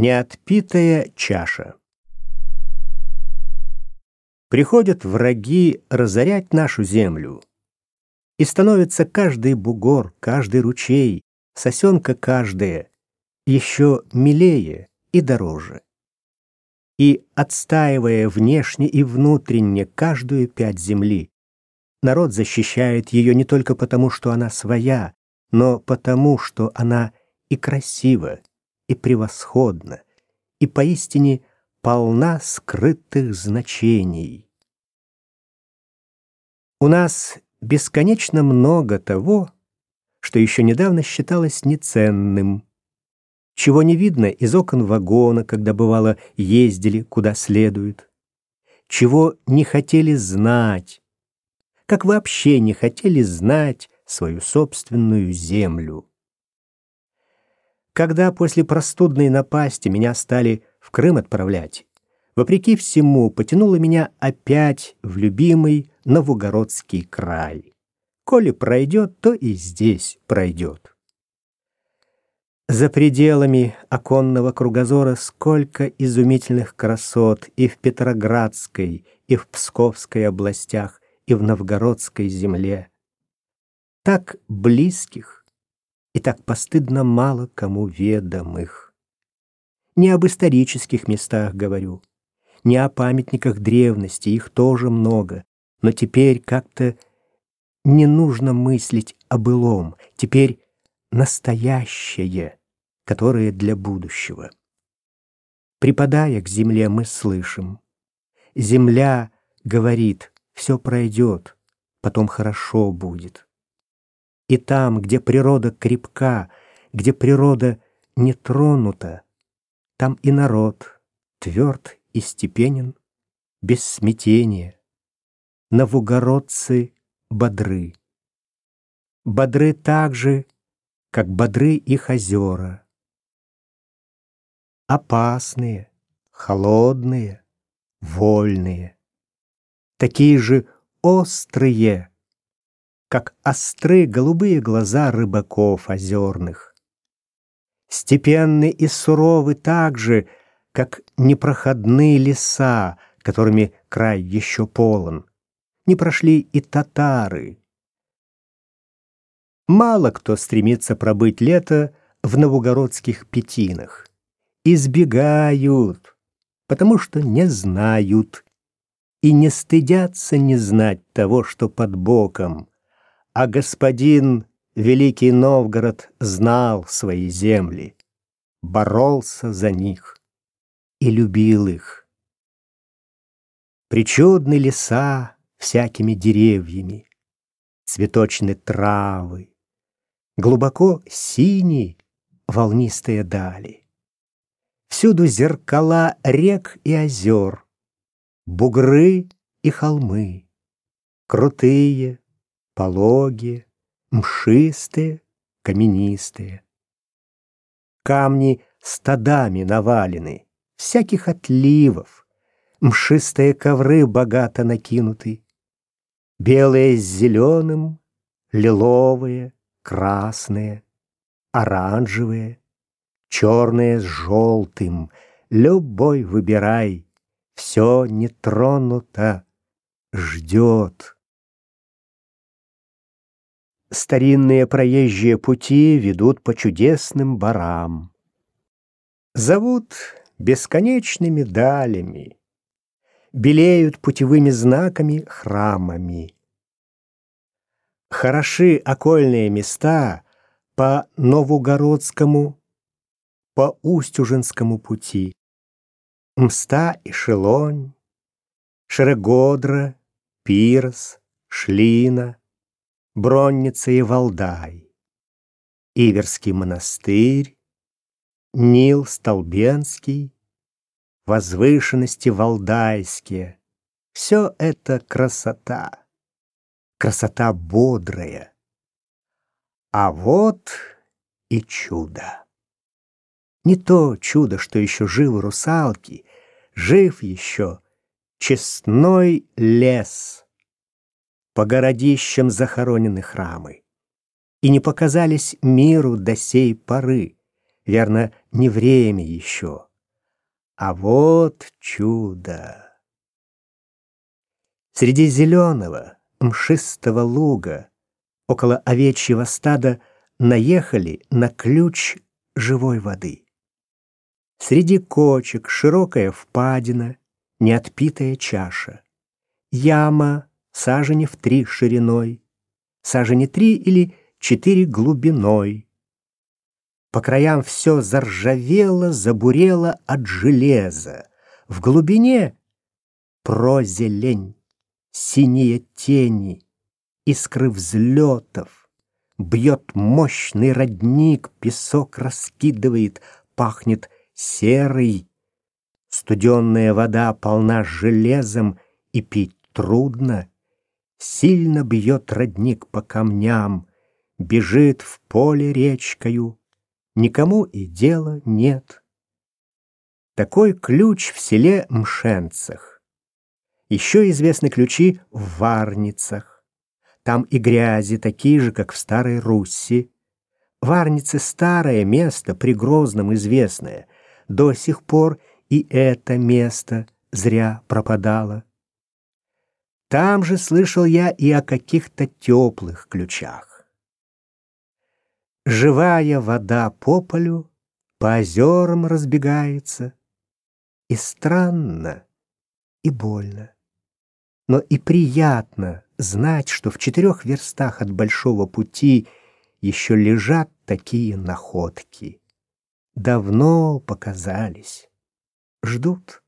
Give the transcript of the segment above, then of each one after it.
Неотпитая чаша. Приходят враги разорять нашу землю, и становится каждый бугор, каждый ручей, сосенка каждая, еще милее и дороже. И, отстаивая внешне и внутренне каждую пять земли, народ защищает ее не только потому, что она своя, но потому, что она и красива, и превосходна, и поистине полна скрытых значений. У нас бесконечно много того, что еще недавно считалось неценным, чего не видно из окон вагона, когда бывало ездили куда следует, чего не хотели знать, как вообще не хотели знать свою собственную землю. Когда после простудной напасти меня стали в Крым отправлять, вопреки всему потянуло меня опять в любимый Новгородский край. Коли пройдет, то и здесь пройдет. За пределами оконного кругозора сколько изумительных красот и в Петроградской, и в Псковской областях, и в Новгородской земле. Так близких, и так постыдно мало кому ведомых. Не об исторических местах говорю, не о памятниках древности, их тоже много, но теперь как-то не нужно мыслить о былом, теперь настоящее, которое для будущего. Припадая к земле, мы слышим. Земля говорит, все пройдет, потом хорошо будет. И там, где природа крепка, где природа не тронута, там и народ тверд и степенен, без смятения. Новогородцы бодры. Бодры так же, как бодры их озера. Опасные, холодные, вольные. Такие же острые, как остры голубые глаза рыбаков озерных. Степенны и суровы так же, как непроходные леса, которыми край еще полон. Не прошли и татары. Мало кто стремится пробыть лето в новогородских пятинах. Избегают, потому что не знают и не стыдятся не знать того, что под боком, а господин Великий Новгород знал свои земли, боролся за них и любил их. Причудны леса всякими деревьями, цветочные травы, глубоко синие волнистые дали. Всюду зеркала рек и озер, бугры и холмы, крутые, пологие, мшистые, каменистые. Камни стадами навалены, всяких отливов, мшистые ковры богато накинуты, белые с зеленым, лиловые, красные, оранжевые, черные с желтым, любой выбирай, все не тронуто, ждет. Старинные проезжие пути ведут по чудесным барам. Зовут бесконечными далями, белеют путевыми знаками храмами. Хороши окольные места по Новогородскому, по Устюжинскому пути. Мста и Шелонь, Шерегодра, Пирс, Шлина, Бронница и Валдай, Иверский монастырь, Нил Столбенский, возвышенности Валдайские. Все это красота, красота бодрая. А вот и чудо. Не то чудо, что еще живы русалки, жив еще честной лес по городищам захоронены храмы. И не показались миру до сей поры, верно, не время еще. А вот чудо! Среди зеленого, мшистого луга, около овечьего стада, наехали на ключ живой воды. Среди кочек широкая впадина, неотпитая чаша. Яма сажени в три шириной, сажени три или четыре глубиной. По краям все заржавело, забурело от железа. В глубине прозелень, синие тени, искры взлетов. Бьет мощный родник, песок раскидывает, пахнет серый. Студенная вода полна железом, и пить трудно. Сильно бьет родник по камням, Бежит в поле речкою, Никому и дела нет. Такой ключ в селе Мшенцах. Еще известны ключи в Варницах. Там и грязи такие же, как в Старой Руси. Варницы — старое место, при Грозном известное. До сих пор и это место зря пропадало. Там же слышал я и о каких-то теплых ключах. Живая вода по полю, по озерам разбегается, и странно, и больно. Но и приятно знать, что в четырех верстах от большого пути еще лежат такие находки. Давно показались, ждут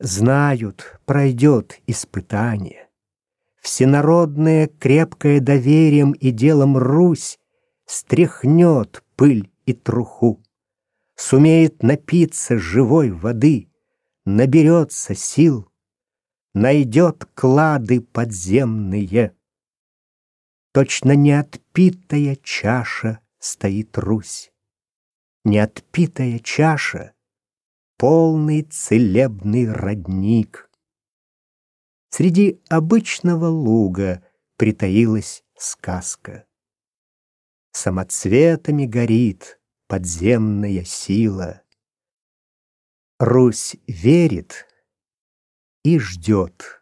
знают, пройдет испытание. Всенародное, крепкое доверием и делом Русь стряхнет пыль и труху, сумеет напиться живой воды, наберется сил, найдет клады подземные. Точно неотпитая чаша стоит Русь. Неотпитая чаша — полный целебный родник. Среди обычного луга притаилась сказка. Самоцветами горит подземная сила. Русь верит и ждет.